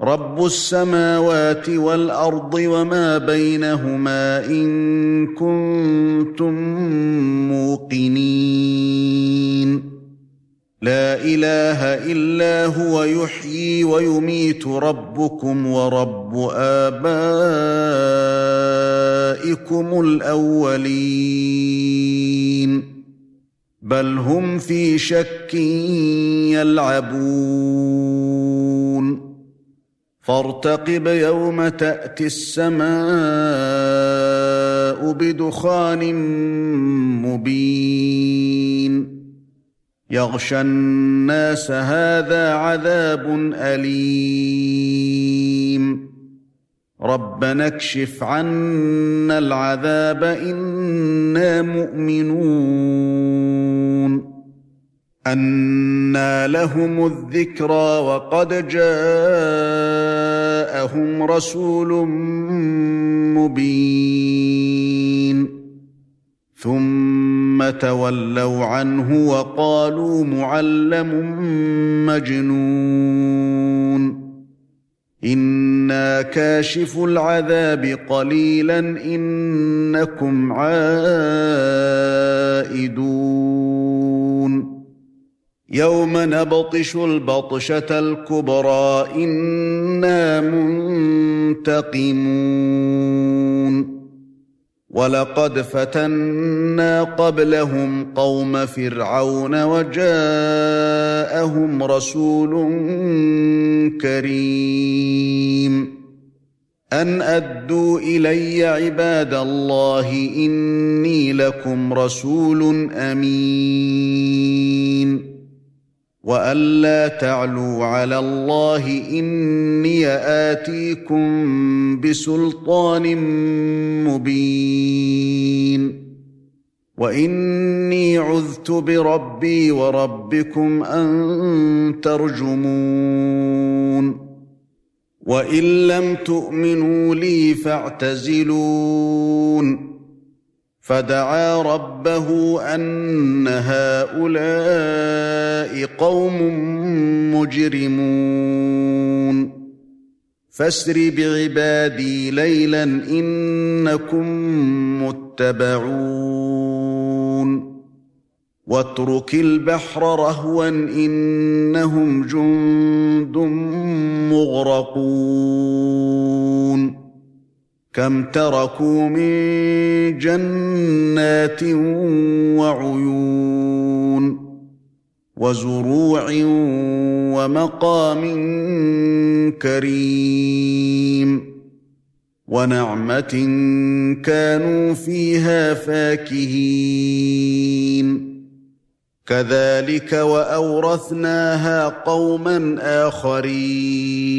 رب السماوات والارض وما بينهما ان كنتم موقنين لا اله الا هو يحيي ويميت ربكم ورب ابائكم الاولين بل هم في شك يلعبون فارتقب يوم تأتي السماء بدخان مبين. يغشى الناس هذا عذاب أليم. ربنا اكشف عنا العذاب إنا مؤمنون. أَنَّىٰ لَهُمُ الذِّكْرَىٰ وَقَدْ جَاءَهُمْ رَسُولٌ مُّبِينٌ ثُمَّ تَوَلَّوْا عَنْهُ وَقَالُوا مُعَلَّمٌ مَّجْنُونٌ إِنَّا كَاشِفُو الْعَذَابِ قَلِيلًا إِنَّكُمْ عَائِدُونَ يوم نبطش البطشة الكبرى إنا منتقمون. ولقد فتنا قبلهم قوم فرعون وجاءهم رسول كريم. أن أدوا إلي عباد الله إني لكم رسول أمين. والا تعلوا على الله اني اتيكم بسلطان مبين واني عذت بربي وربكم ان ترجمون وان لم تؤمنوا لي فاعتزلون فدعا ربه أن هؤلاء قوم مجرمون. فاسر بعبادي ليلا إنكم متبعون. واترك البحر رهوا إنهم جند مغرقون. كم تركوا من جنات وعيون وزروع ومقام كريم ونعمة كانوا فيها فاكهين كذلك وأورثناها قوما آخرين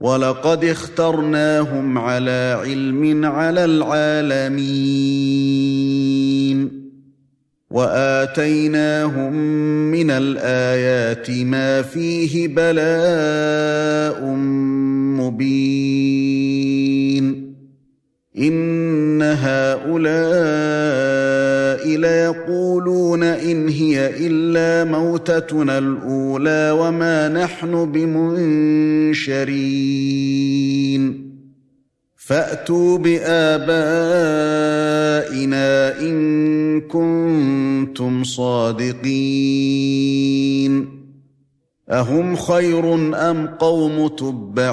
ولقد اخترناهم على علم على العالمين. وآتيناهم من الآيات ما فيه بلاء مبين. إن هؤلاء ليقولون إن هي إلا موتتنا الأولى وما نحن بمنشرين. فأتوا بآبائنا إن كنتم صادقين. أهم خير أم قوم تبع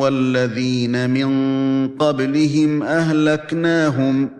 والذين من قبلهم أهلكناهم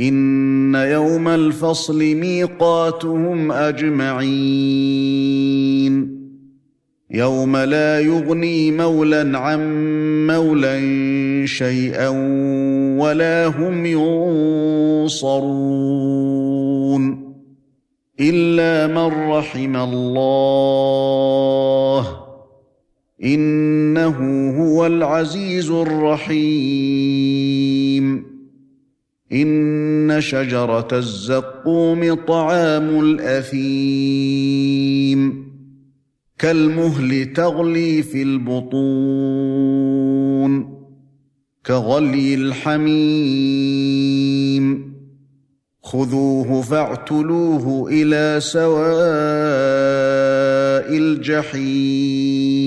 إن يوم الفصل ميقاتهم أجمعين. يوم لا يغني مولا عن مولا شيئا ولا هم ينصرون إلا من رحم الله. إنه هو العزيز الرحيم. إن شجرة الزقوم طعام الأثيم. كالمهل تغلي في البطون. كغلي الحميم. خذوه فاعتلوه إلى سواء الجحيم.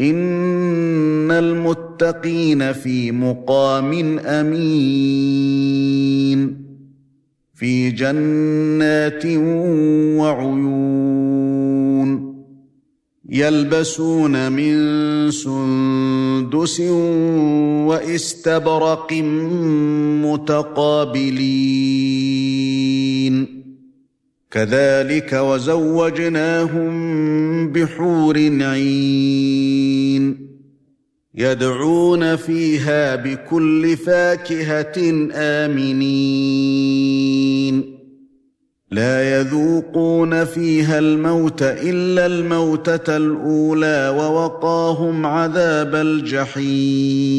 ان المتقين في مقام امين في جنات وعيون يلبسون من سندس واستبرق متقابلين كذلك وزوجناهم بحور عين يدعون فيها بكل فاكهة آمنين. لا يذوقون فيها الموت إلا الموتة الأولى ووقاهم عذاب الجحيم.